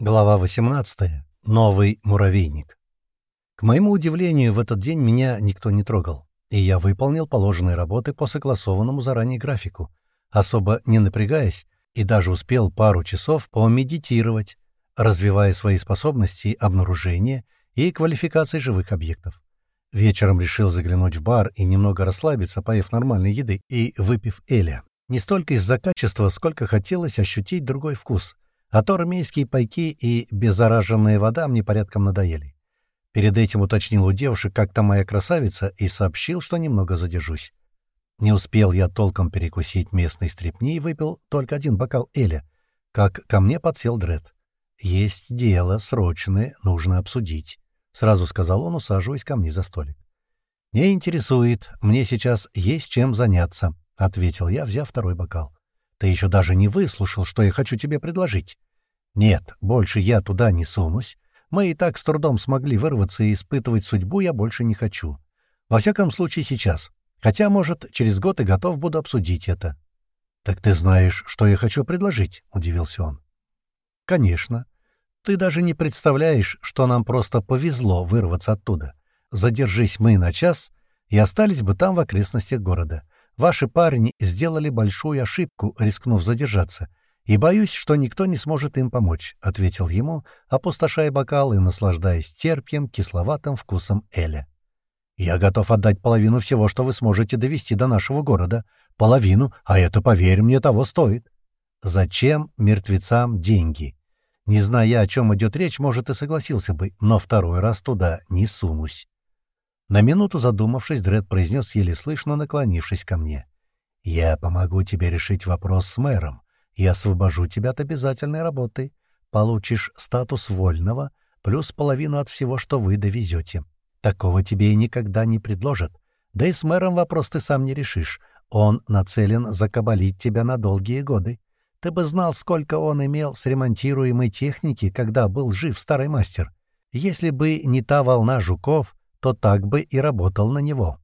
Глава 18. Новый муравейник. К моему удивлению, в этот день меня никто не трогал, и я выполнил положенные работы по согласованному заранее графику, особо не напрягаясь, и даже успел пару часов помедитировать, развивая свои способности обнаружения и квалификации живых объектов. Вечером решил заглянуть в бар и немного расслабиться, поев нормальной еды и выпив эля. Не столько из-за качества, сколько хотелось ощутить другой вкус — а то армейские пайки и беззараженная вода мне порядком надоели. Перед этим уточнил у девушек, как там моя красавица, и сообщил, что немного задержусь. Не успел я толком перекусить местной стрепни и выпил только один бокал Эля, как ко мне подсел Дред. «Есть дело срочное, нужно обсудить», — сразу сказал он, усаживаясь ко мне за столик. «Не интересует, мне сейчас есть чем заняться», — ответил я, взяв второй бокал. Ты еще даже не выслушал, что я хочу тебе предложить. Нет, больше я туда не сунусь. Мы и так с трудом смогли вырваться и испытывать судьбу я больше не хочу. Во всяком случае сейчас. Хотя, может, через год и готов буду обсудить это. «Так ты знаешь, что я хочу предложить?» — удивился он. «Конечно. Ты даже не представляешь, что нам просто повезло вырваться оттуда. Задержись мы на час, и остались бы там в окрестностях города. Ваши парни сделали большую ошибку, рискнув задержаться, и боюсь, что никто не сможет им помочь», — ответил ему, опустошая бокал и наслаждаясь терпким, кисловатым вкусом Эля. «Я готов отдать половину всего, что вы сможете довести до нашего города. Половину, а это, поверь мне, того стоит». «Зачем мертвецам деньги?» Не зная, о чем идет речь, может, и согласился бы, но второй раз туда не сунусь. На минуту задумавшись, Дред произнес еле слышно, наклонившись ко мне. «Я помогу тебе решить вопрос с мэром и освобожу тебя от обязательной работы. Получишь статус вольного, плюс половину от всего, что вы довезете. Такого тебе и никогда не предложат. Да и с мэром вопрос ты сам не решишь. Он нацелен закабалить тебя на долгие годы. Ты бы знал, сколько он имел с ремонтируемой техники, когда был жив старый мастер. Если бы не та волна жуков, то так бы и работал на него.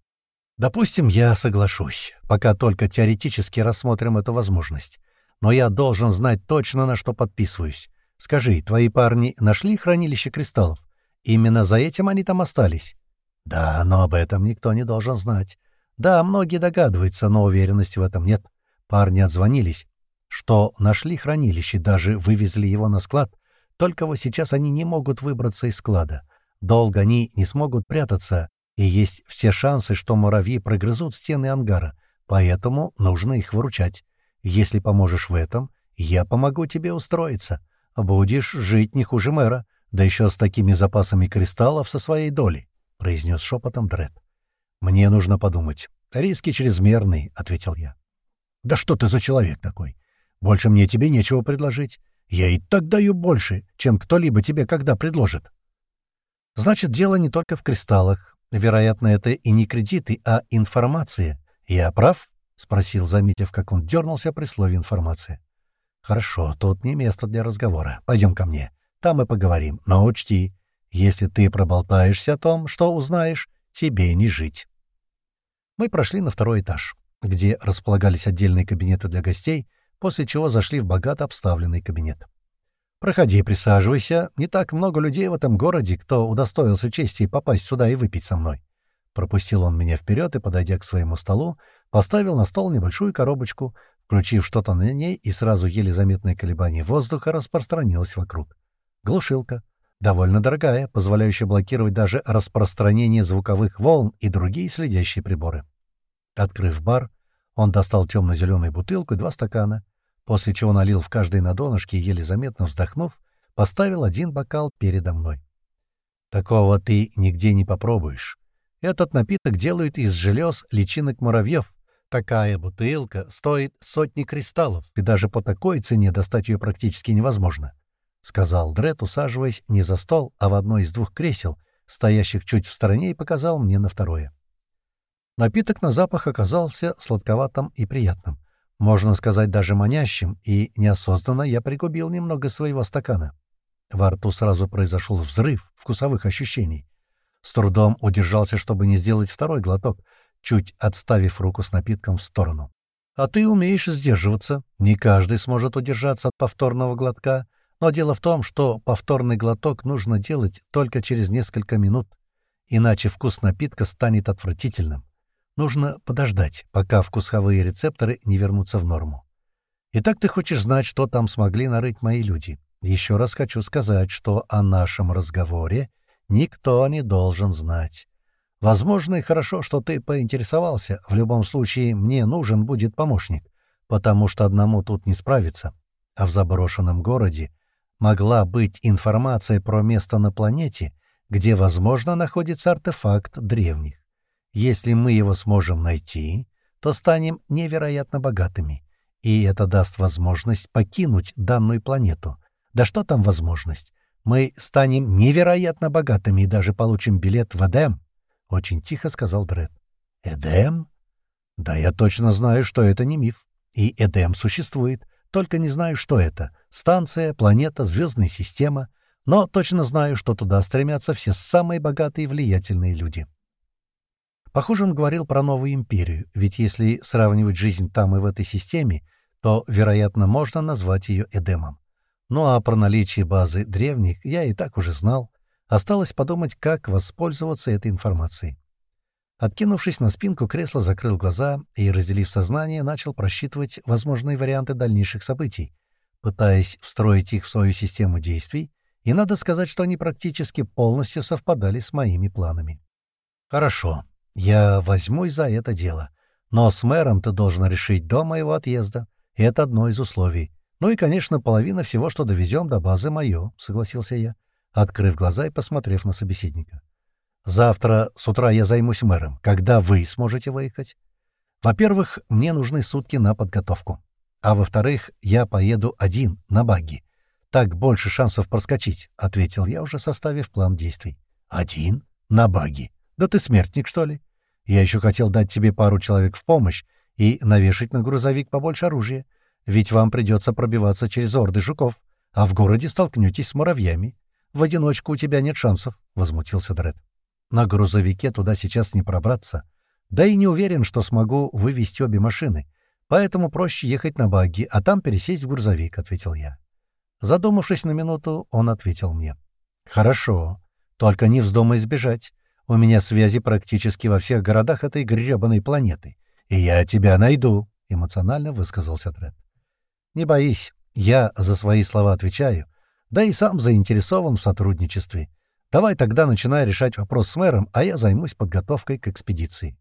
Допустим, я соглашусь, пока только теоретически рассмотрим эту возможность. Но я должен знать точно, на что подписываюсь. Скажи, твои парни нашли хранилище кристаллов? Именно за этим они там остались? Да, но об этом никто не должен знать. Да, многие догадываются, но уверенности в этом нет. Парни отзвонились, что нашли хранилище, даже вывезли его на склад, только вот сейчас они не могут выбраться из склада. Долго они не смогут прятаться, и есть все шансы, что муравьи прогрызут стены ангара, поэтому нужно их выручать. Если поможешь в этом, я помогу тебе устроиться. Будешь жить не хуже мэра, да еще с такими запасами кристаллов со своей долей», — произнес шепотом Дред. «Мне нужно подумать. Риски чрезмерные», — ответил я. «Да что ты за человек такой? Больше мне тебе нечего предложить. Я и так даю больше, чем кто-либо тебе когда предложит». Значит, дело не только в кристаллах. Вероятно, это и не кредиты, а информация. Я прав? — спросил, заметив, как он дернулся при слове «информация». «Хорошо, тут не место для разговора. Пойдем ко мне. Там мы поговорим. Но учти, если ты проболтаешься о том, что узнаешь, тебе не жить». Мы прошли на второй этаж, где располагались отдельные кабинеты для гостей, после чего зашли в богато обставленный кабинет. «Проходи, присаживайся. Не так много людей в этом городе, кто удостоился чести попасть сюда и выпить со мной». Пропустил он меня вперед и, подойдя к своему столу, поставил на стол небольшую коробочку, включив что-то на ней, и сразу еле заметное колебание воздуха распространилось вокруг. Глушилка. Довольно дорогая, позволяющая блокировать даже распространение звуковых волн и другие следящие приборы. Открыв бар, он достал темно-зеленую бутылку и два стакана, после чего налил в каждой на донышке еле заметно вздохнув, поставил один бокал передо мной. «Такого ты нигде не попробуешь. Этот напиток делают из желез личинок муравьев. Такая бутылка стоит сотни кристаллов, и даже по такой цене достать ее практически невозможно», — сказал Дред, усаживаясь не за стол, а в одно из двух кресел, стоящих чуть в стороне, и показал мне на второе. Напиток на запах оказался сладковатым и приятным можно сказать, даже манящим, и неосознанно я пригубил немного своего стакана. Во рту сразу произошел взрыв вкусовых ощущений. С трудом удержался, чтобы не сделать второй глоток, чуть отставив руку с напитком в сторону. «А ты умеешь сдерживаться. Не каждый сможет удержаться от повторного глотка, Но дело в том, что повторный глоток нужно делать только через несколько минут, иначе вкус напитка станет отвратительным. Нужно подождать, пока вкусовые рецепторы не вернутся в норму. Итак, ты хочешь знать, что там смогли нарыть мои люди. Еще раз хочу сказать, что о нашем разговоре никто не должен знать. Возможно, и хорошо, что ты поинтересовался. В любом случае, мне нужен будет помощник, потому что одному тут не справиться. А в заброшенном городе могла быть информация про место на планете, где, возможно, находится артефакт древних. Если мы его сможем найти, то станем невероятно богатыми, и это даст возможность покинуть данную планету. Да что там возможность? Мы станем невероятно богатыми и даже получим билет в Эдем, — очень тихо сказал Дред. Эдем? Да я точно знаю, что это не миф. И Эдем существует, только не знаю, что это. Станция, планета, звездная система. Но точно знаю, что туда стремятся все самые богатые и влиятельные люди. Похоже, он говорил про новую империю, ведь если сравнивать жизнь там и в этой системе, то, вероятно, можно назвать ее Эдемом. Ну а про наличие базы древних я и так уже знал. Осталось подумать, как воспользоваться этой информацией. Откинувшись на спинку, кресло закрыл глаза и, разделив сознание, начал просчитывать возможные варианты дальнейших событий, пытаясь встроить их в свою систему действий, и надо сказать, что они практически полностью совпадали с моими планами. «Хорошо», я возьмусь за это дело. Но с мэром ты должен решить до моего отъезда. Это одно из условий. Ну и, конечно, половина всего, что довезем до базы, мое, — согласился я, открыв глаза и посмотрев на собеседника. Завтра с утра я займусь мэром. Когда вы сможете выехать? Во-первых, мне нужны сутки на подготовку. А во-вторых, я поеду один, на багги. Так больше шансов проскочить, — ответил я, уже составив план действий. Один? На багги? Да ты смертник, что ли? Я еще хотел дать тебе пару человек в помощь и навешать на грузовик побольше оружия, ведь вам придется пробиваться через орды жуков, а в городе столкнетесь с муравьями. В одиночку у тебя нет шансов, — возмутился Дред. На грузовике туда сейчас не пробраться. Да и не уверен, что смогу вывести обе машины. Поэтому проще ехать на багги, а там пересесть в грузовик, — ответил я. Задумавшись на минуту, он ответил мне. «Хорошо. Только не вздумай сбежать. У меня связи практически во всех городах этой гребаной планеты. И я тебя найду», — эмоционально высказался Тред. «Не боись, я за свои слова отвечаю, да и сам заинтересован в сотрудничестве. Давай тогда начинай решать вопрос с мэром, а я займусь подготовкой к экспедиции».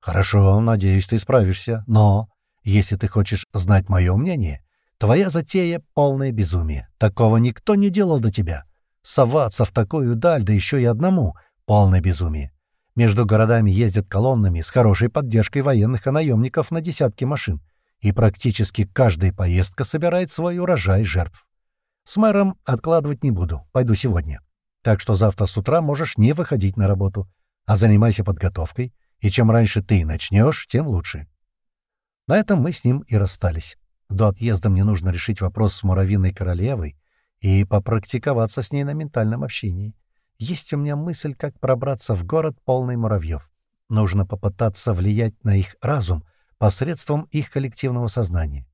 «Хорошо, надеюсь, ты справишься, но, если ты хочешь знать мое мнение, твоя затея — полное безумие. Такого никто не делал до тебя. Соваться в такую даль, да еще и одному — Полное безумие. Между городами ездят колоннами с хорошей поддержкой военных и наемников на десятки машин, и практически каждая поездка собирает свой урожай жертв. С мэром откладывать не буду, пойду сегодня. Так что завтра с утра можешь не выходить на работу, а занимайся подготовкой, и чем раньше ты начнешь, тем лучше. На этом мы с ним и расстались. До отъезда мне нужно решить вопрос с муравьиной королевой и попрактиковаться с ней на ментальном общении. Есть у меня мысль, как пробраться в город полный муравьев. Нужно попытаться влиять на их разум посредством их коллективного сознания.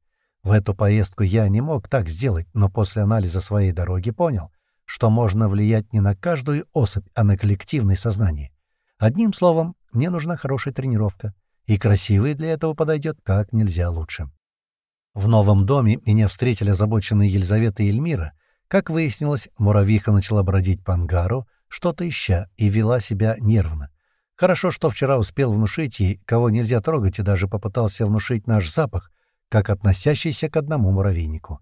В эту поездку я не мог так сделать, но после анализа своей дороги понял, что можно влиять не на каждую особь, а на коллективное сознание. Одним словом, мне нужна хорошая тренировка, и красивый для этого подойдет как нельзя лучше. В новом доме меня встретили озабоченные Елизавета и Эльмира, как выяснилось, муравьиха начала бродить по ангару, что-то ища, и вела себя нервно. Хорошо, что вчера успел внушить ей, кого нельзя трогать, и даже попытался внушить наш запах, как относящийся к одному муравейнику.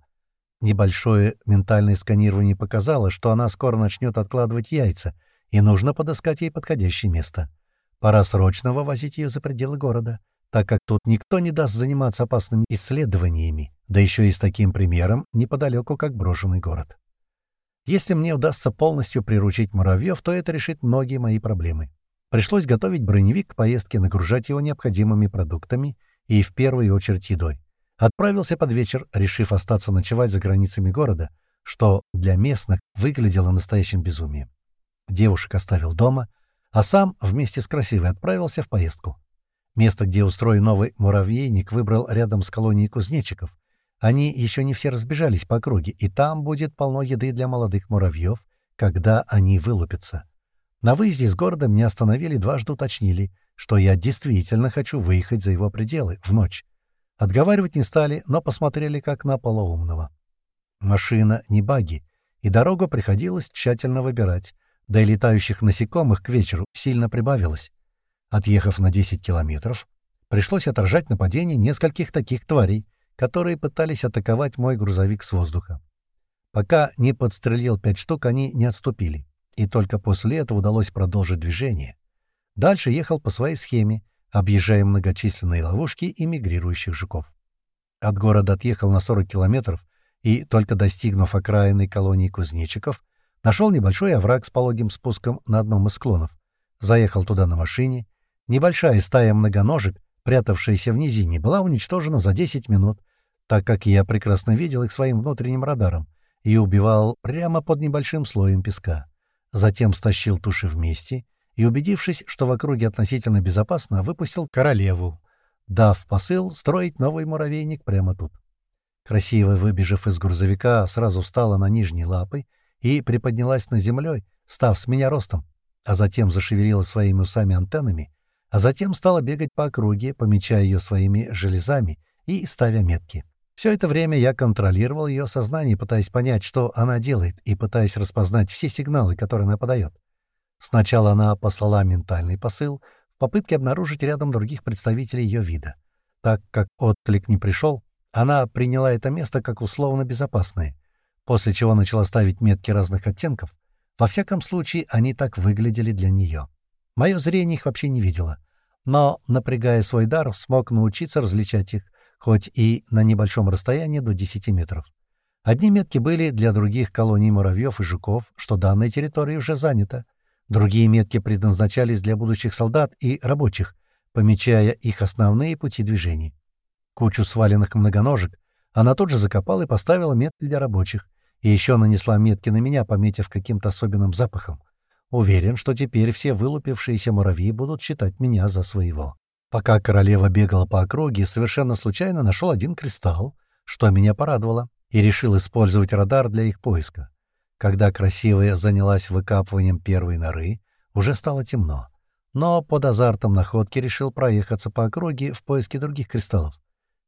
Небольшое ментальное сканирование показало, что она скоро начнет откладывать яйца, и нужно подыскать ей подходящее место. Пора срочно вывозить ее за пределы города, так как тут никто не даст заниматься опасными исследованиями, да еще и с таким примером неподалеку, как брошенный город. Если мне удастся полностью приручить муравьев, то это решит многие мои проблемы. Пришлось готовить броневик к поездке, нагружать его необходимыми продуктами и, в первую очередь, едой. Отправился под вечер, решив остаться ночевать за границами города, что для местных выглядело настоящим безумием. Девушек оставил дома, а сам вместе с красивой отправился в поездку. Место, где устроен новый муравейник, выбрал рядом с колонией кузнечиков, Они еще не все разбежались по округе, и там будет полно еды для молодых муравьев, когда они вылупятся. На выезде из города меня остановили дважды уточнили, что я действительно хочу выехать за его пределы в ночь. Отговаривать не стали, но посмотрели как на полоумного. Машина не баги, и дорогу приходилось тщательно выбирать, да и летающих насекомых к вечеру сильно прибавилось. Отъехав на 10 километров, пришлось отражать нападение нескольких таких тварей, которые пытались атаковать мой грузовик с воздуха. Пока не подстрелил пять штук, они не отступили, и только после этого удалось продолжить движение. Дальше ехал по своей схеме, объезжая многочисленные ловушки и мигрирующих жуков. От города отъехал на 40 километров и, только достигнув окраины колонии кузнечиков, нашел небольшой овраг с пологим спуском на одном из склонов. Заехал туда на машине, Небольшая стая многоножек, прятавшаяся в низине, была уничтожена за 10 минут, так как я прекрасно видел их своим внутренним радаром и убивал прямо под небольшим слоем песка. Затем стащил туши вместе и, убедившись, что в округе относительно безопасно, выпустил королеву, дав посыл строить новый муравейник прямо тут. Красиво выбежав из грузовика, сразу встала на нижние лапы и приподнялась над землей, став с меня ростом, а затем зашевелила своими усами-антеннами, а затем стала бегать по округе, помечая ее своими железами и ставя метки. Все это время я контролировал ее сознание, пытаясь понять, что она делает, и пытаясь распознать все сигналы, которые она подает. Сначала она послала ментальный посыл в попытке обнаружить рядом других представителей ее вида. Так как отклик не пришел, она приняла это место как условно безопасное, после чего начала ставить метки разных оттенков. Во всяком случае, они так выглядели для нее. Мое зрение их вообще не видело. Но, напрягая свой дар, смог научиться различать их, хоть и на небольшом расстоянии до 10 метров. Одни метки были для других колоний муравьев и жуков, что данная территория уже занята. Другие метки предназначались для будущих солдат и рабочих, помечая их основные пути движений. Кучу сваленных многоножек она тут же закопала и поставила метки для рабочих, и еще нанесла метки на меня, пометив каким-то особенным запахом. Уверен, что теперь все вылупившиеся муравьи будут считать меня за своего. Пока королева бегала по округе, совершенно случайно нашел один кристалл, что меня порадовало, и решил использовать радар для их поиска. Когда красивая занялась выкапыванием первой норы, уже стало темно. Но под азартом находки решил проехаться по округе в поиске других кристаллов.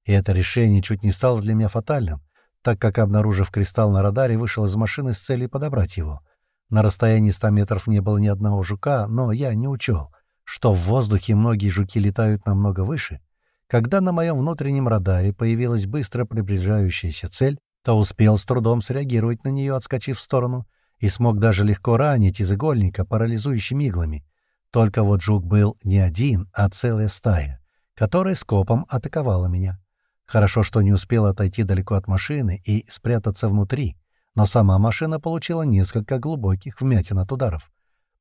И это решение чуть не стало для меня фатальным, так как, обнаружив кристалл на радаре, вышел из машины с целью подобрать его — на расстоянии 100 метров не было ни одного жука, но я не учел, что в воздухе многие жуки летают намного выше. Когда на моем внутреннем радаре появилась быстро приближающаяся цель, то успел с трудом среагировать на нее, отскочив в сторону, и смог даже легко ранить из игольника парализующими иглами. Только вот жук был не один, а целая стая, которая скопом атаковала меня. Хорошо, что не успел отойти далеко от машины и спрятаться внутри, но сама машина получила несколько глубоких вмятин от ударов.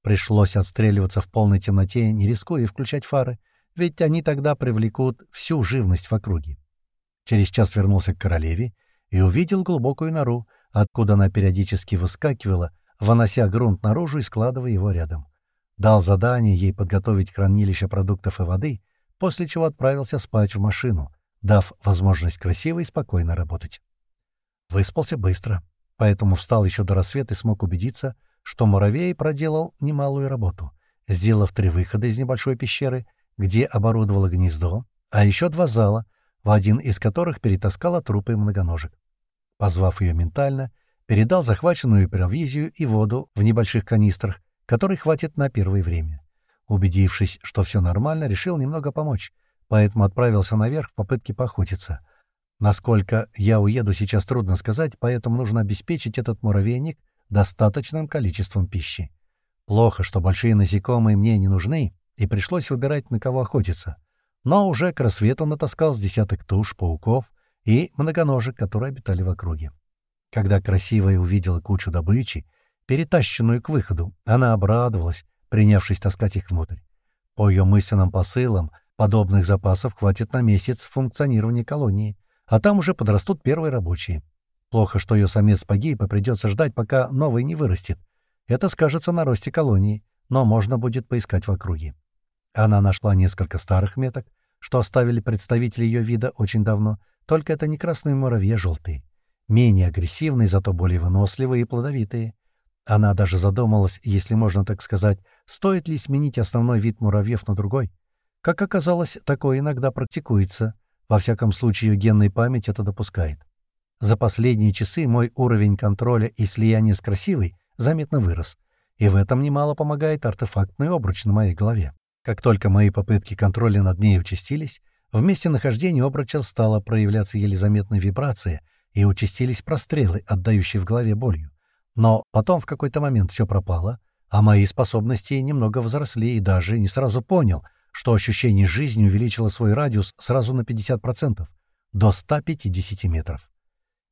Пришлось отстреливаться в полной темноте, не рискуя включать фары, ведь они тогда привлекут всю живность в округе. Через час вернулся к королеве и увидел глубокую нору, откуда она периодически выскакивала, вынося грунт наружу и складывая его рядом. Дал задание ей подготовить хранилище продуктов и воды, после чего отправился спать в машину, дав возможность красиво и спокойно работать. Выспался быстро поэтому встал еще до рассвета и смог убедиться, что муравей проделал немалую работу, сделав три выхода из небольшой пещеры, где оборудовала гнездо, а еще два зала, в один из которых перетаскала трупы многоножек. Позвав ее ментально, передал захваченную провизию и воду в небольших канистрах, которой хватит на первое время. Убедившись, что все нормально, решил немного помочь, поэтому отправился наверх в попытке поохотиться — Насколько я уеду, сейчас трудно сказать, поэтому нужно обеспечить этот муравейник достаточным количеством пищи. Плохо, что большие насекомые мне не нужны, и пришлось выбирать, на кого охотиться. Но уже к рассвету натаскал с десяток туш, пауков и многоножек, которые обитали в округе. Когда красивая увидела кучу добычи, перетащенную к выходу, она обрадовалась, принявшись таскать их внутрь. По ее мысленным посылам, подобных запасов хватит на месяц функционирования колонии, а там уже подрастут первые рабочие. Плохо, что ее самец погиб, и придется ждать, пока новый не вырастет. Это скажется на росте колонии, но можно будет поискать в округе. Она нашла несколько старых меток, что оставили представители ее вида очень давно, только это не красные муравьи, а желтые. Менее агрессивные, зато более выносливые и плодовитые. Она даже задумалась, если можно так сказать, стоит ли сменить основной вид муравьев на другой. Как оказалось, такое иногда практикуется. Во всяком случае, ее генная память это допускает. За последние часы мой уровень контроля и слияния с красивой заметно вырос, и в этом немало помогает артефактный обруч на моей голове. Как только мои попытки контроля над ней участились, в месте нахождения обруча стала проявляться еле заметная вибрация, и участились прострелы, отдающие в голове болью. Но потом в какой-то момент все пропало, а мои способности немного возросли, и даже не сразу понял, что ощущение жизни увеличило свой радиус сразу на 50%, до 150 метров.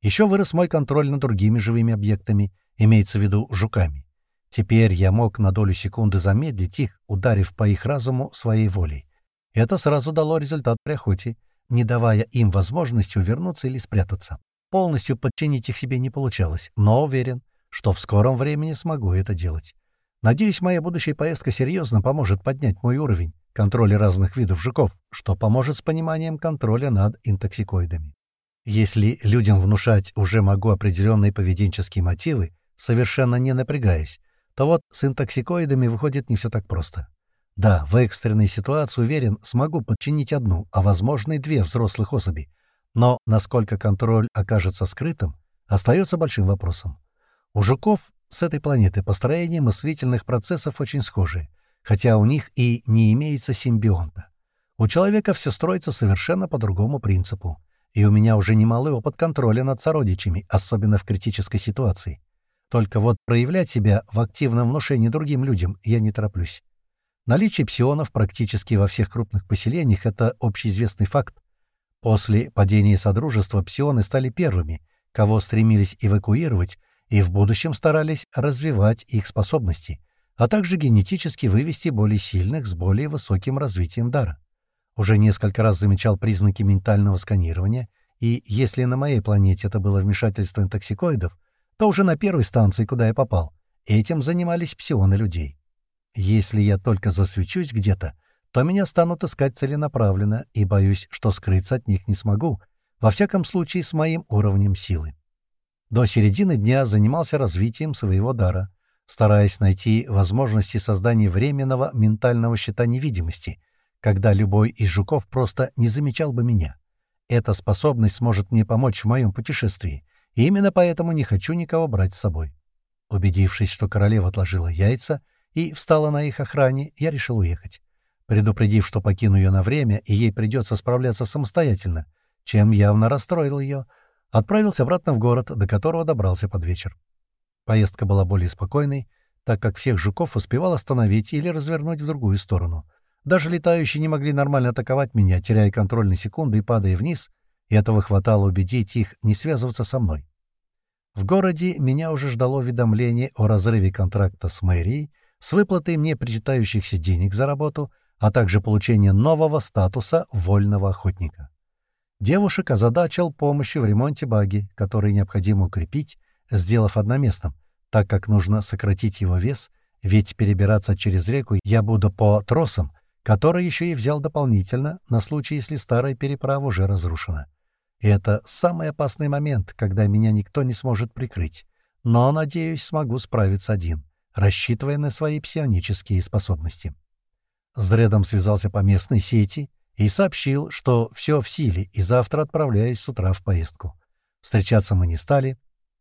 Еще вырос мой контроль над другими живыми объектами, имеется в виду жуками. Теперь я мог на долю секунды замедлить их, ударив по их разуму своей волей. Это сразу дало результат при охоте, не давая им возможности увернуться или спрятаться. Полностью подчинить их себе не получалось, но уверен, что в скором времени смогу это делать. Надеюсь, моя будущая поездка серьезно поможет поднять мой уровень контроля разных видов жуков, что поможет с пониманием контроля над интоксикоидами. Если людям внушать уже могу определенные поведенческие мотивы, совершенно не напрягаясь, то вот с интоксикоидами выходит не все так просто. Да, в экстренной ситуации, уверен, смогу подчинить одну, а возможно и две взрослых особи. Но насколько контроль окажется скрытым, остается большим вопросом. У жуков с этой планеты построение мыслительных процессов очень схожие, хотя у них и не имеется симбионта. У человека все строится совершенно по другому принципу и у меня уже немалый опыт контроля над сородичами, особенно в критической ситуации. Только вот проявлять себя в активном внушении другим людям я не тороплюсь. Наличие псионов практически во всех крупных поселениях — это общеизвестный факт. После падения Содружества псионы стали первыми, кого стремились эвакуировать, и в будущем старались развивать их способности, а также генетически вывести более сильных с более высоким развитием дара. Уже несколько раз замечал признаки ментального сканирования, и если на моей планете это было вмешательство интоксикоидов, то уже на первой станции, куда я попал, этим занимались псионы людей. Если я только засвечусь где-то, то меня станут искать целенаправленно, и боюсь, что скрыться от них не смогу, во всяком случае с моим уровнем силы. До середины дня занимался развитием своего дара, стараясь найти возможности создания временного ментального щита невидимости — когда любой из жуков просто не замечал бы меня. Эта способность сможет мне помочь в моем путешествии, и именно поэтому не хочу никого брать с собой. Убедившись, что королева отложила яйца и встала на их охране, я решил уехать. Предупредив, что покину ее на время, и ей придется справляться самостоятельно, чем явно расстроил ее, отправился обратно в город, до которого добрался под вечер. Поездка была более спокойной, так как всех жуков успевал остановить или развернуть в другую сторону — даже летающие не могли нормально атаковать меня, теряя контроль на секунды и падая вниз, и этого хватало убедить их не связываться со мной. В городе меня уже ждало уведомление о разрыве контракта с мэрией, с выплатой мне причитающихся денег за работу, а также получение нового статуса вольного охотника. Девушек озадачил помощью в ремонте баги, который необходимо укрепить, сделав одноместным, так как нужно сократить его вес, ведь перебираться через реку я буду по тросам, который еще и взял дополнительно на случай, если старая переправа уже разрушена. И это самый опасный момент, когда меня никто не сможет прикрыть. Но, надеюсь, смогу справиться один, рассчитывая на свои псионические способности. С Дредом связался по местной сети и сообщил, что все в силе, и завтра отправляюсь с утра в поездку. Встречаться мы не стали.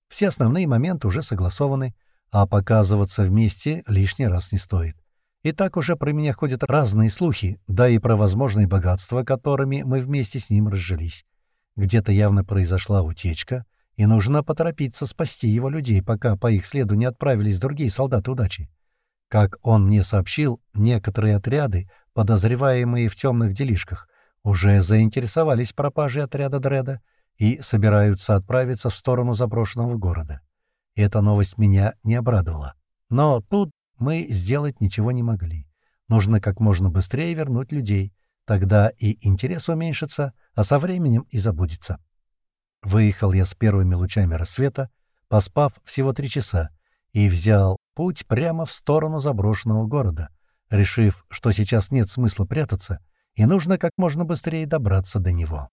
Все основные моменты уже согласованы, а показываться вместе лишний раз не стоит. И так уже про меня ходят разные слухи, да и про возможные богатства, которыми мы вместе с ним разжились. Где-то явно произошла утечка, и нужно поторопиться спасти его людей, пока по их следу не отправились другие солдаты удачи. Как он мне сообщил, некоторые отряды, подозреваемые в темных делишках, уже заинтересовались пропажей отряда Дреда и собираются отправиться в сторону заброшенного города. Эта новость меня не обрадовала. Но тут мы сделать ничего не могли. Нужно как можно быстрее вернуть людей. Тогда и интерес уменьшится, а со временем и забудется. Выехал я с первыми лучами рассвета, поспав всего три часа, и взял путь прямо в сторону заброшенного города, решив, что сейчас нет смысла прятаться, и нужно как можно быстрее добраться до него.